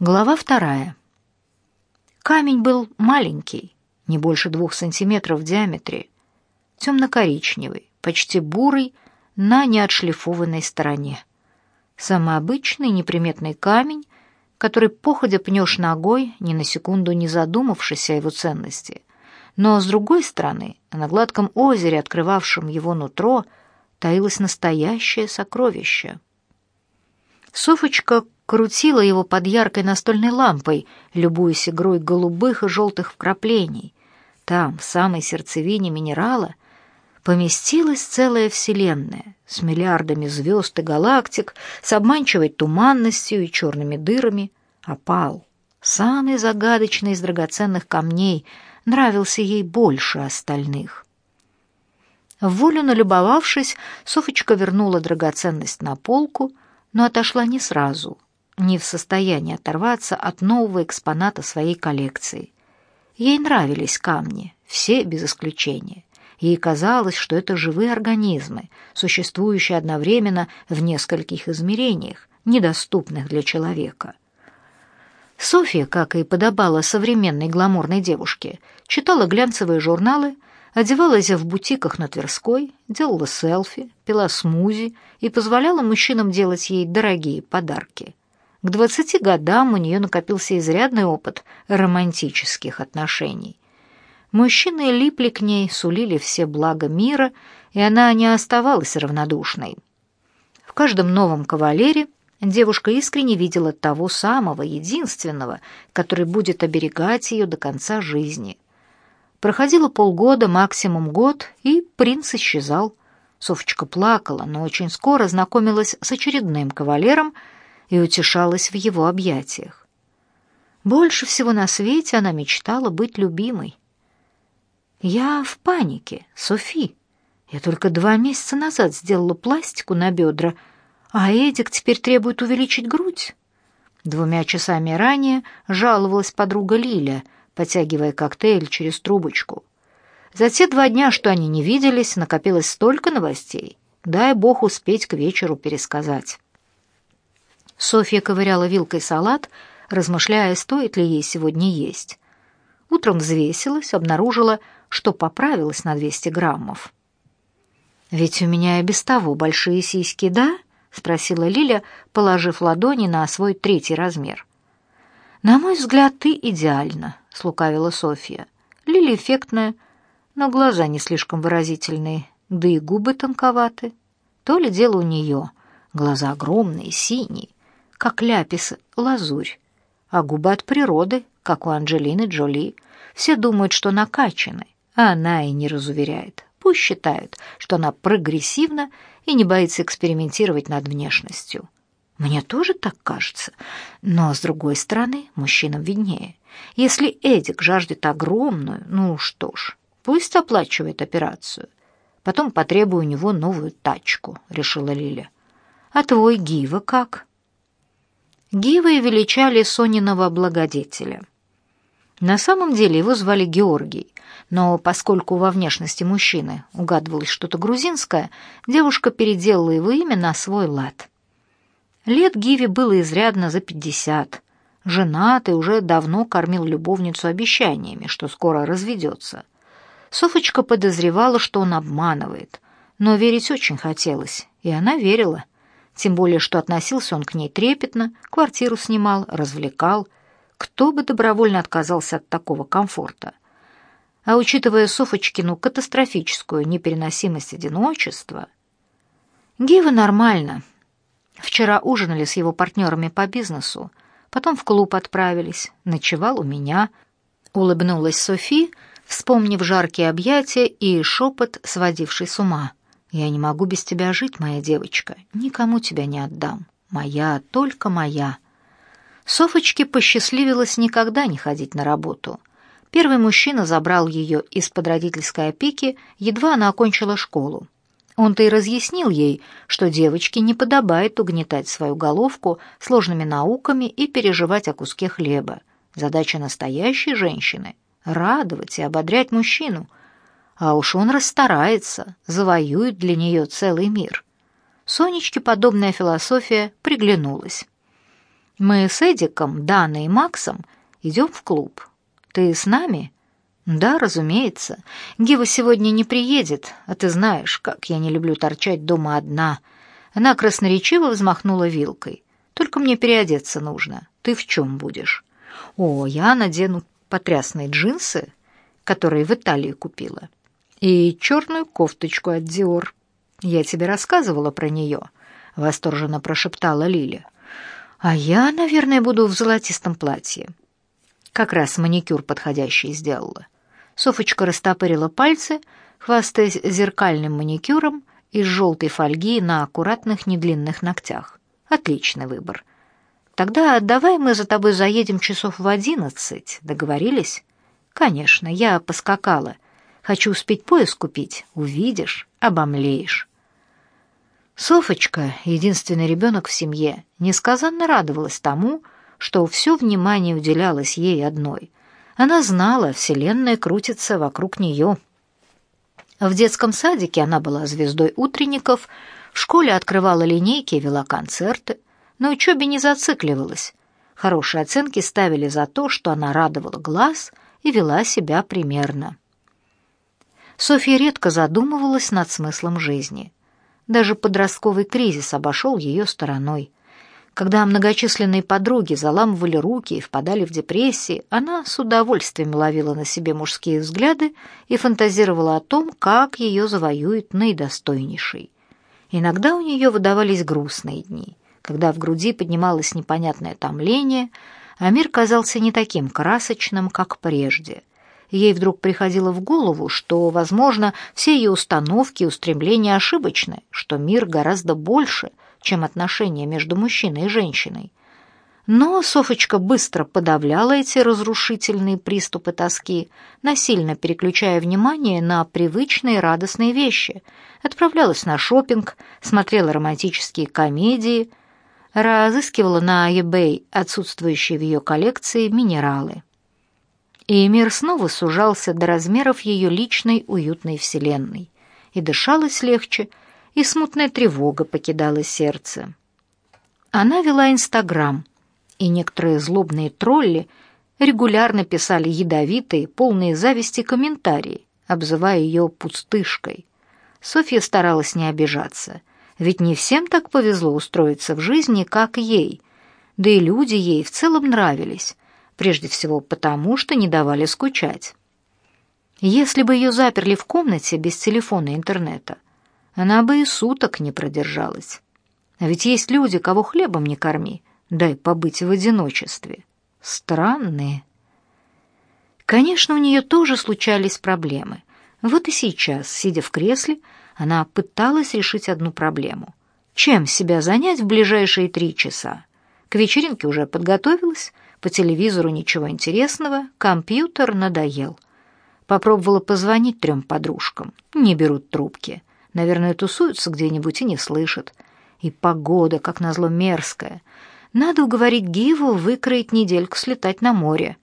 Глава вторая. Камень был маленький, не больше двух сантиметров в диаметре, темно-коричневый, почти бурый, на неотшлифованной стороне. Самый обычный неприметный камень, который походя пнешь ногой, ни на секунду не задумавшись о его ценности. Но, с другой стороны, на гладком озере, открывавшем его нутро, таилось настоящее сокровище. Софочка крутила его под яркой настольной лампой, любуясь игрой голубых и желтых вкраплений. Там, в самой сердцевине минерала, поместилась целая вселенная с миллиардами звезд и галактик, с обманчивой туманностью и черными дырами. Опал, самый загадочный из драгоценных камней, нравился ей больше остальных. Волю налюбовавшись, Софочка вернула драгоценность на полку, но отошла не сразу — не в состоянии оторваться от нового экспоната своей коллекции. Ей нравились камни, все без исключения. Ей казалось, что это живые организмы, существующие одновременно в нескольких измерениях, недоступных для человека. Софья, как и подобала современной гламурной девушке, читала глянцевые журналы, одевалась в бутиках на Тверской, делала селфи, пила смузи и позволяла мужчинам делать ей дорогие подарки. К двадцати годам у нее накопился изрядный опыт романтических отношений. Мужчины липли к ней, сулили все блага мира, и она не оставалась равнодушной. В каждом новом кавалере девушка искренне видела того самого, единственного, который будет оберегать ее до конца жизни. Проходило полгода, максимум год, и принц исчезал. Софочка плакала, но очень скоро знакомилась с очередным кавалером — и утешалась в его объятиях. Больше всего на свете она мечтала быть любимой. «Я в панике, Софи. Я только два месяца назад сделала пластику на бедра, а Эдик теперь требует увеличить грудь». Двумя часами ранее жаловалась подруга Лиля, потягивая коктейль через трубочку. За те два дня, что они не виделись, накопилось столько новостей. Дай бог успеть к вечеру пересказать. Софья ковыряла вилкой салат, размышляя, стоит ли ей сегодня есть. Утром взвесилась, обнаружила, что поправилась на 200 граммов. «Ведь у меня и без того большие сиськи, да?» — спросила Лиля, положив ладони на свой третий размер. «На мой взгляд, ты идеальна», — слукавила Софья. Лиля эффектная, но глаза не слишком выразительные, да и губы тонковаты. То ли дело у нее. Глаза огромные, синие, как ляпис, лазурь, а губы от природы, как у Анджелины Джоли. Все думают, что накачаны, а она и не разуверяет. Пусть считают, что она прогрессивна и не боится экспериментировать над внешностью. Мне тоже так кажется, но, с другой стороны, мужчинам виднее. Если Эдик жаждет огромную, ну что ж, пусть оплачивает операцию. Потом потребую у него новую тачку, решила Лиля. А твой Гива как? Гивой величали Сониного благодетеля. На самом деле его звали Георгий, но поскольку во внешности мужчины угадывалось что-то грузинское, девушка переделала его имя на свой лад. Лет Гиве было изрядно за пятьдесят. Женат и уже давно кормил любовницу обещаниями, что скоро разведется. Софочка подозревала, что он обманывает, но верить очень хотелось, и она верила — тем более, что относился он к ней трепетно, квартиру снимал, развлекал. Кто бы добровольно отказался от такого комфорта? А учитывая Софочкину катастрофическую непереносимость одиночества... Гива нормально. Вчера ужинали с его партнерами по бизнесу, потом в клуб отправились, ночевал у меня. Улыбнулась Софи, вспомнив жаркие объятия и шепот, сводивший с ума. Я не могу без тебя жить, моя девочка. Никому тебя не отдам. Моя, только моя. Софочке посчастливилось никогда не ходить на работу. Первый мужчина забрал ее из-под родительской опеки, едва она окончила школу. Он-то и разъяснил ей, что девочке не подобает угнетать свою головку сложными науками и переживать о куске хлеба. Задача настоящей женщины — радовать и ободрять мужчину — а уж он расстарается, завоюет для нее целый мир. Сонечке подобная философия приглянулась. Мы с Эдиком, Даной и Максом идем в клуб. Ты с нами?» «Да, разумеется. Гива сегодня не приедет, а ты знаешь, как я не люблю торчать дома одна». Она красноречиво взмахнула вилкой. «Только мне переодеться нужно. Ты в чем будешь?» «О, я надену потрясные джинсы, которые в Италии купила, и черную кофточку от Диор. Я тебе рассказывала про нее», — восторженно прошептала Лиля. «А я, наверное, буду в золотистом платье. Как раз маникюр подходящий сделала». Софочка растопырила пальцы, хвастаясь зеркальным маникюром из желтой фольги на аккуратных недлинных ногтях. Отличный выбор. Тогда давай мы за тобой заедем часов в одиннадцать. Договорились? Конечно, я поскакала. Хочу успеть поезд купить. Увидишь, обомлеешь. Софочка, единственный ребенок в семье, несказанно радовалась тому, что все внимание уделялось ей одной — она знала, Вселенная крутится вокруг нее. В детском садике она была звездой утренников, в школе открывала линейки и вела концерты, на учебе не зацикливалась. Хорошие оценки ставили за то, что она радовала глаз и вела себя примерно. Софья редко задумывалась над смыслом жизни. Даже подростковый кризис обошел ее стороной. Когда многочисленные подруги заламывали руки и впадали в депрессии, она с удовольствием ловила на себе мужские взгляды и фантазировала о том, как ее завоюет наидостойнейший. Иногда у нее выдавались грустные дни, когда в груди поднималось непонятное томление, а мир казался не таким красочным, как прежде. Ей вдруг приходило в голову, что, возможно, все ее установки и устремления ошибочны, что мир гораздо больше — чем отношения между мужчиной и женщиной. Но Софочка быстро подавляла эти разрушительные приступы тоски, насильно переключая внимание на привычные радостные вещи. Отправлялась на шопинг, смотрела романтические комедии, разыскивала на eBay отсутствующие в ее коллекции минералы. И мир снова сужался до размеров ее личной уютной вселенной. И дышалось легче, и смутная тревога покидала сердце. Она вела Инстаграм, и некоторые злобные тролли регулярно писали ядовитые, полные зависти комментарии, обзывая ее пустышкой. Софья старалась не обижаться, ведь не всем так повезло устроиться в жизни, как ей, да и люди ей в целом нравились, прежде всего потому, что не давали скучать. Если бы ее заперли в комнате без телефона и интернета, она бы и суток не продержалась. А ведь есть люди, кого хлебом не корми, дай побыть в одиночестве. Странные. Конечно, у нее тоже случались проблемы. Вот и сейчас, сидя в кресле, она пыталась решить одну проблему. Чем себя занять в ближайшие три часа? К вечеринке уже подготовилась, по телевизору ничего интересного, компьютер надоел. Попробовала позвонить трем подружкам, не берут трубки. Наверное, тусуются где-нибудь и не слышат. И погода, как назло, мерзкая. Надо уговорить Гиву выкроить недельку слетать на море.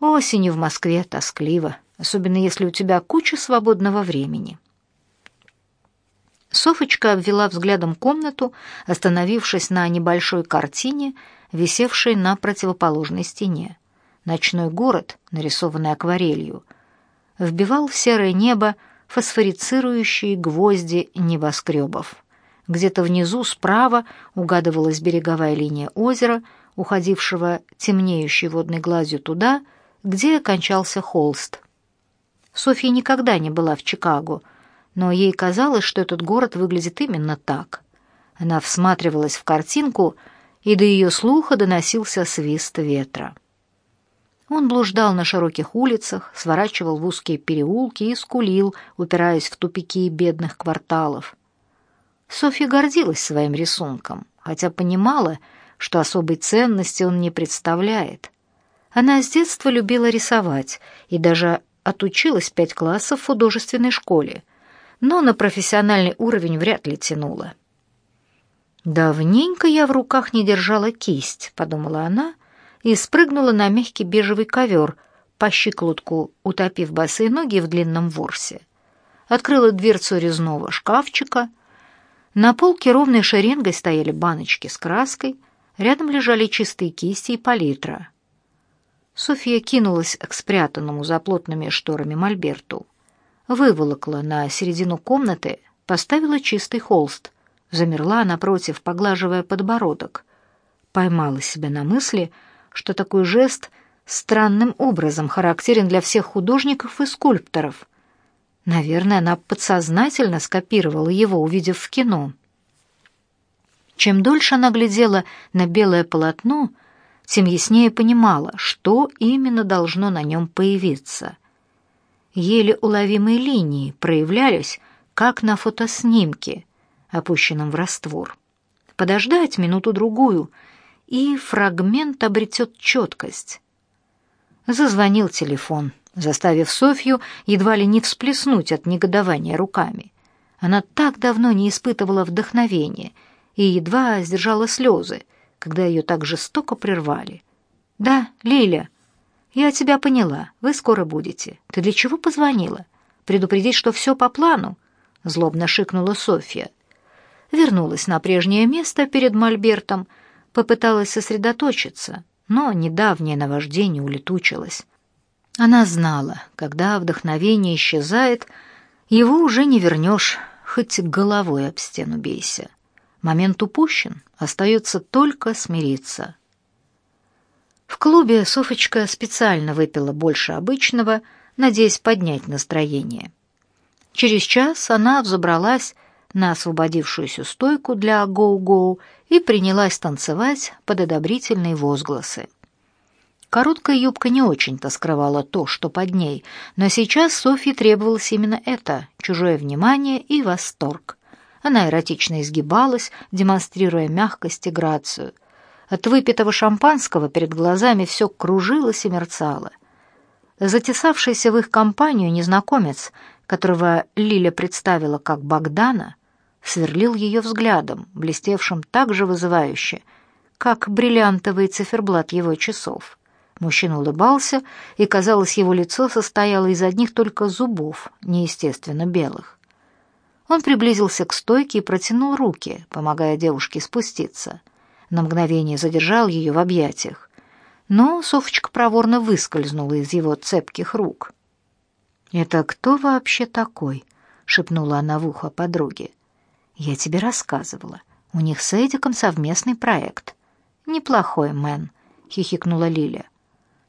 Осенью в Москве тоскливо, особенно если у тебя куча свободного времени. Софочка обвела взглядом комнату, остановившись на небольшой картине, висевшей на противоположной стене. Ночной город, нарисованный акварелью, вбивал в серое небо фосфорицирующие гвозди небоскребов. Где-то внизу справа угадывалась береговая линия озера, уходившего темнеющей водной гладью туда, где кончался холст. Софья никогда не была в Чикаго, но ей казалось, что этот город выглядит именно так. Она всматривалась в картинку, и до ее слуха доносился свист ветра. Он блуждал на широких улицах, сворачивал в узкие переулки и скулил, упираясь в тупики бедных кварталов. Софья гордилась своим рисунком, хотя понимала, что особой ценности он не представляет. Она с детства любила рисовать и даже отучилась пять классов в художественной школе, но на профессиональный уровень вряд ли тянула. «Давненько я в руках не держала кисть», — подумала она, и спрыгнула на мягкий бежевый ковер, по щиколотку утопив босые ноги в длинном ворсе. Открыла дверцу резного шкафчика. На полке ровной шеренгой стояли баночки с краской. Рядом лежали чистые кисти и палитра. Софья кинулась к спрятанному за плотными шторами мольберту. Выволокла на середину комнаты, поставила чистый холст. Замерла напротив, поглаживая подбородок. Поймала себя на мысли, что такой жест странным образом характерен для всех художников и скульпторов. Наверное, она подсознательно скопировала его, увидев в кино. Чем дольше она глядела на белое полотно, тем яснее понимала, что именно должно на нем появиться. Еле уловимые линии проявлялись, как на фотоснимке, опущенном в раствор. Подождать минуту-другую, и фрагмент обретет четкость. Зазвонил телефон, заставив Софью едва ли не всплеснуть от негодования руками. Она так давно не испытывала вдохновения — и едва сдержала слезы, когда ее так жестоко прервали. «Да, Лиля, я тебя поняла. Вы скоро будете. Ты для чего позвонила? Предупредить, что все по плану?» — злобно шикнула Софья. Вернулась на прежнее место перед Мольбертом, попыталась сосредоточиться, но недавнее наваждение улетучилось. Она знала, когда вдохновение исчезает, его уже не вернешь, хоть головой об стену бейся. Момент упущен, остается только смириться. В клубе Софочка специально выпила больше обычного, надеясь поднять настроение. Через час она взобралась на освободившуюся стойку для гоу-гоу и принялась танцевать под одобрительные возгласы. Короткая юбка не очень-то скрывала то, что под ней, но сейчас Софье требовалось именно это — чужое внимание и восторг. Она эротично изгибалась, демонстрируя мягкость и грацию. От выпитого шампанского перед глазами все кружилось и мерцало. Затесавшийся в их компанию незнакомец, которого Лиля представила как Богдана, сверлил ее взглядом, блестевшим так же вызывающе, как бриллиантовый циферблат его часов. Мужчина улыбался, и, казалось, его лицо состояло из одних только зубов, неестественно белых. Он приблизился к стойке и протянул руки, помогая девушке спуститься. На мгновение задержал ее в объятиях. Но Софочка проворно выскользнула из его цепких рук. «Это кто вообще такой?» — шепнула она в ухо подруге. «Я тебе рассказывала. У них с Эдиком совместный проект». «Неплохой, Мэн», — хихикнула Лиля.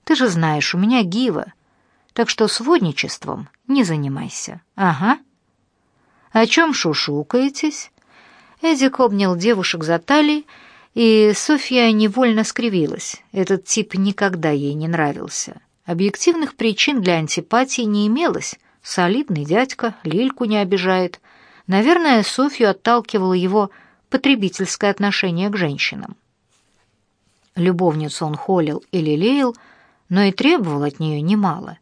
«Ты же знаешь, у меня гива, так что сводничеством не занимайся». «Ага». «О чем шушукаетесь?» Эдик обнял девушек за талии, и Софья невольно скривилась. Этот тип никогда ей не нравился. Объективных причин для антипатии не имелось. Солидный дядька, Лильку не обижает. Наверное, Софью отталкивало его потребительское отношение к женщинам. Любовницу он холил и лелеял, но и требовал от нее немало.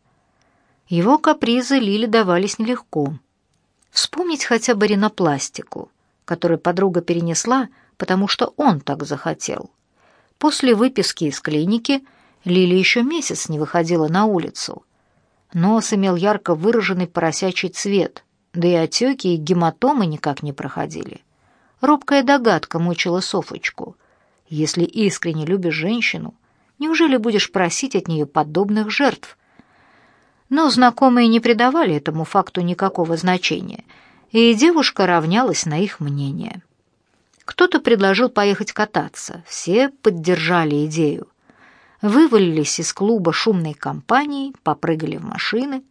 Его капризы Лиле давались нелегко — Вспомнить хотя бы ринопластику, которую подруга перенесла, потому что он так захотел. После выписки из клиники Лили еще месяц не выходила на улицу. Нос имел ярко выраженный поросячий цвет, да и отеки и гематомы никак не проходили. Робкая догадка мучила Софочку. Если искренне любишь женщину, неужели будешь просить от нее подобных жертв, но знакомые не придавали этому факту никакого значения, и девушка равнялась на их мнение. Кто-то предложил поехать кататься, все поддержали идею. Вывалились из клуба шумной компанией, попрыгали в машины.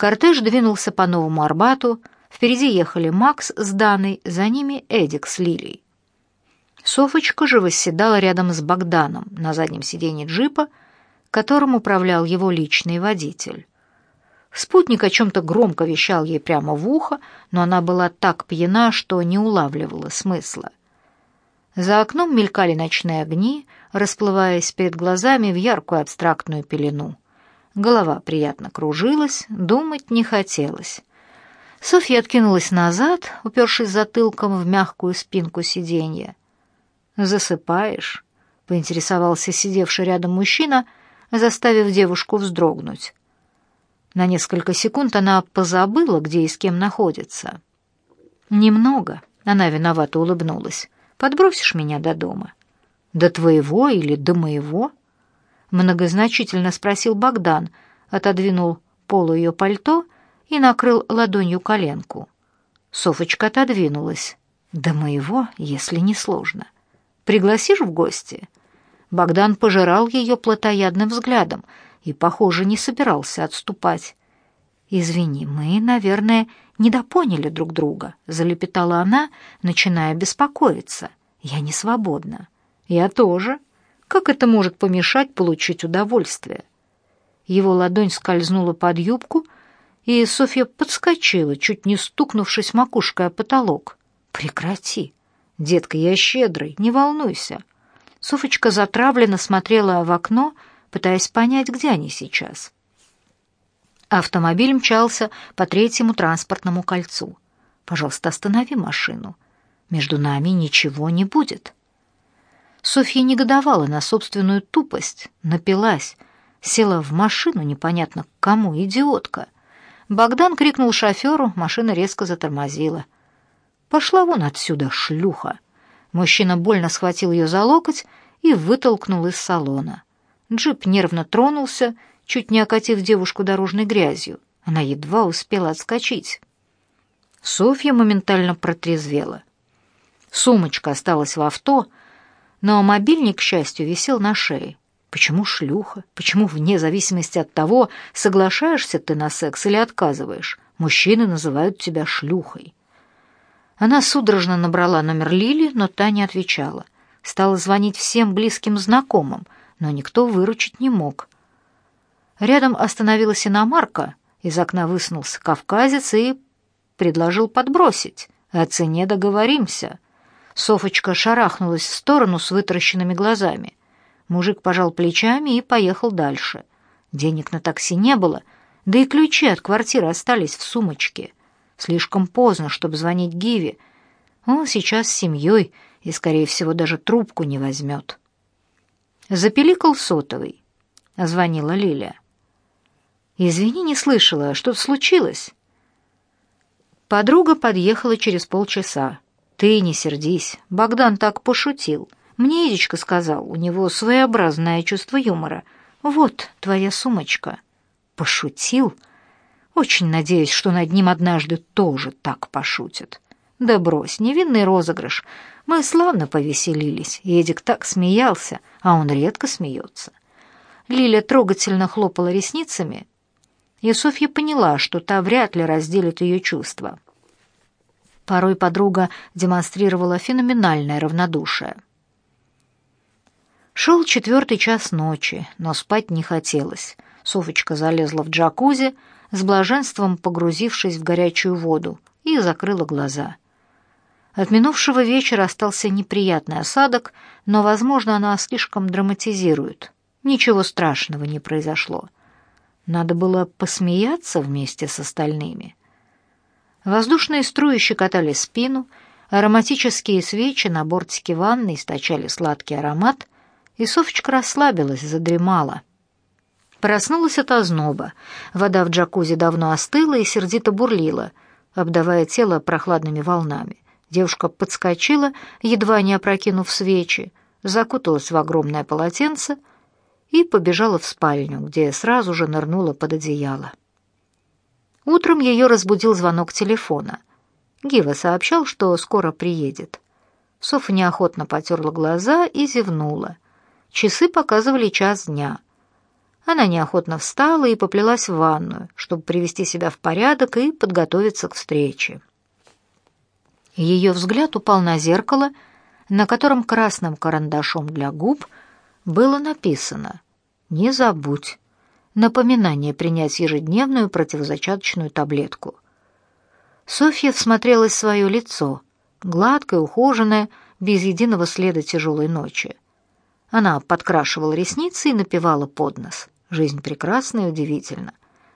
Кортеж двинулся по Новому Арбату, впереди ехали Макс с Даной, за ними Эдик с Лилей. Софочка же восседала рядом с Богданом на заднем сиденье джипа, которым управлял его личный водитель. Спутник о чем-то громко вещал ей прямо в ухо, но она была так пьяна, что не улавливала смысла. За окном мелькали ночные огни, расплываясь перед глазами в яркую абстрактную пелену. Голова приятно кружилась, думать не хотелось. Софья откинулась назад, упершись затылком в мягкую спинку сиденья. «Засыпаешь?» — поинтересовался сидевший рядом мужчина, заставив девушку вздрогнуть. На несколько секунд она позабыла, где и с кем находится. «Немного», — она виновато улыбнулась. «Подбросишь меня до дома?» До твоего или до моего?» Многозначительно спросил Богдан, отодвинул полу ее пальто и накрыл ладонью коленку. Софочка отодвинулась. «До моего, если не сложно. Пригласишь в гости?» Богдан пожирал ее плотоядным взглядом и, похоже, не собирался отступать. «Извини, мы, наверное, недопоняли друг друга», — залепетала она, начиная беспокоиться. «Я не свободна». «Я тоже. Как это может помешать получить удовольствие?» Его ладонь скользнула под юбку, и Софья подскочила, чуть не стукнувшись макушкой о потолок. «Прекрати! Детка, я щедрый, не волнуйся!» Софочка затравленно смотрела в окно, пытаясь понять, где они сейчас. Автомобиль мчался по третьему транспортному кольцу. «Пожалуйста, останови машину. Между нами ничего не будет». Софья негодовала на собственную тупость, напилась, села в машину непонятно к кому, идиотка. Богдан крикнул шоферу, машина резко затормозила. «Пошла вон отсюда, шлюха!» Мужчина больно схватил ее за локоть и вытолкнул из салона. Джип нервно тронулся, чуть не окатив девушку дорожной грязью. Она едва успела отскочить. Софья моментально протрезвела. Сумочка осталась в авто, но мобильник, к счастью, висел на шее. Почему шлюха? Почему вне зависимости от того, соглашаешься ты на секс или отказываешь, мужчины называют тебя шлюхой? Она судорожно набрала номер Лили, но та не отвечала. Стала звонить всем близким знакомым, но никто выручить не мог. Рядом остановилась иномарка, из окна высунулся кавказец и предложил подбросить. О цене договоримся. Софочка шарахнулась в сторону с вытаращенными глазами. Мужик пожал плечами и поехал дальше. Денег на такси не было, да и ключи от квартиры остались в сумочке. Слишком поздно, чтобы звонить Гиве. Он сейчас с семьей и, скорее всего, даже трубку не возьмет. Запеликал сотовый. Звонила Лиля. «Извини, не слышала. Что случилось?» Подруга подъехала через полчаса. «Ты не сердись. Богдан так пошутил. Мне Эдичка сказал, у него своеобразное чувство юмора. Вот твоя сумочка». «Пошутил?» «Очень надеюсь, что над ним однажды тоже так пошутят». «Да брось, невинный розыгрыш. Мы славно повеселились. Эдик так смеялся, а он редко смеется». Лиля трогательно хлопала ресницами, и Софья поняла, что та вряд ли разделит ее чувства. Порой подруга демонстрировала феноменальное равнодушие. Шел четвертый час ночи, но спать не хотелось. Софочка залезла в джакузи, с блаженством погрузившись в горячую воду, и закрыла глаза. От минувшего вечера остался неприятный осадок, но, возможно, она слишком драматизирует. Ничего страшного не произошло. Надо было посмеяться вместе с остальными. Воздушные струи щекотали спину, ароматические свечи на бортике ванны источали сладкий аромат, и Софочка расслабилась, задремала. Проснулась от озноба. Вода в джакузи давно остыла и сердито бурлила, обдавая тело прохладными волнами. Девушка подскочила, едва не опрокинув свечи, закуталась в огромное полотенце — и побежала в спальню, где сразу же нырнула под одеяло. Утром ее разбудил звонок телефона. Гива сообщал, что скоро приедет. Софа неохотно потерла глаза и зевнула. Часы показывали час дня. Она неохотно встала и поплелась в ванную, чтобы привести себя в порядок и подготовиться к встрече. Ее взгляд упал на зеркало, на котором красным карандашом для губ – было написано «Не забудь». Напоминание принять ежедневную противозачаточную таблетку. Софья всмотрелась в свое лицо, гладкое, ухоженное, без единого следа тяжелой ночи. Она подкрашивала ресницы и напевала под нос. Жизнь прекрасна и удивительна.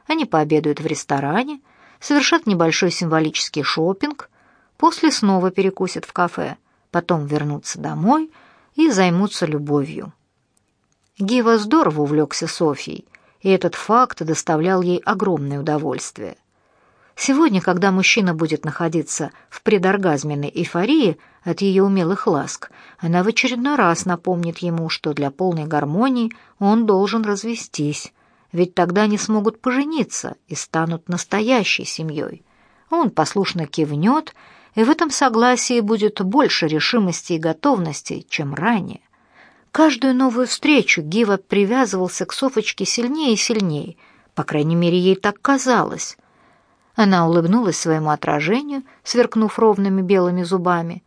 Они пообедают в ресторане, совершат небольшой символический шопинг, после снова перекусят в кафе, потом вернутся домой и займутся любовью. Гива здорово увлекся Софьей, и этот факт доставлял ей огромное удовольствие. Сегодня, когда мужчина будет находиться в предоргазменной эйфории от ее умелых ласк, она в очередной раз напомнит ему, что для полной гармонии он должен развестись, ведь тогда они смогут пожениться и станут настоящей семьей. Он послушно кивнет, и в этом согласии будет больше решимости и готовности, чем ранее. Каждую новую встречу Гива привязывался к Софочке сильнее и сильнее, по крайней мере, ей так казалось. Она улыбнулась своему отражению, сверкнув ровными белыми зубами.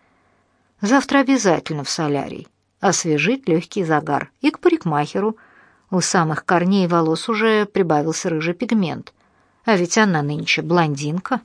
«Завтра обязательно в солярий. Освежить легкий загар. И к парикмахеру. У самых корней волос уже прибавился рыжий пигмент. А ведь она нынче блондинка».